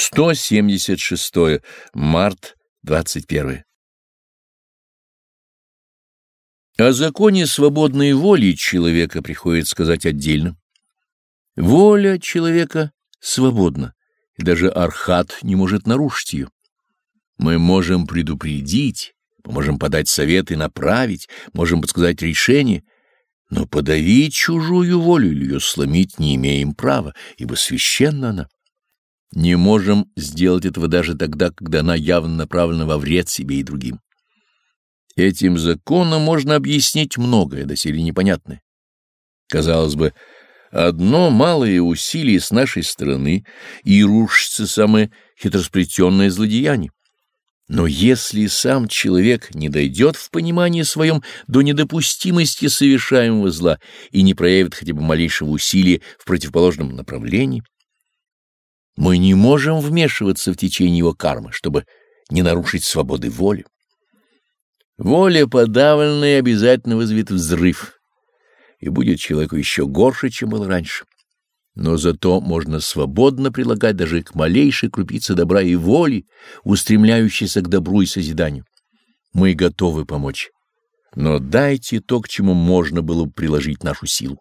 176. Март 21. О законе свободной воли человека приходится сказать отдельно. Воля человека свободна, и даже архат не может нарушить ее. Мы можем предупредить, можем подать совет и направить, можем подсказать решение, но подавить чужую волю или ее сломить не имеем права, ибо священна она. Не можем сделать этого даже тогда, когда она явно направлена во вред себе и другим. Этим законом можно объяснить многое, доселе непонятное. Казалось бы, одно малое усилие с нашей стороны, и рушится самое хитросплетенное злодеяние. Но если сам человек не дойдет в понимании своем до недопустимости совершаемого зла и не проявит хотя бы малейшего усилия в противоположном направлении, мы не можем вмешиваться в течение его кармы, чтобы не нарушить свободы воли. Воля подавленная обязательно вызовет взрыв, и будет человеку еще горше, чем был раньше. Но зато можно свободно прилагать даже к малейшей крупице добра и воли, устремляющейся к добру и созиданию. Мы готовы помочь, но дайте то, к чему можно было бы приложить нашу силу.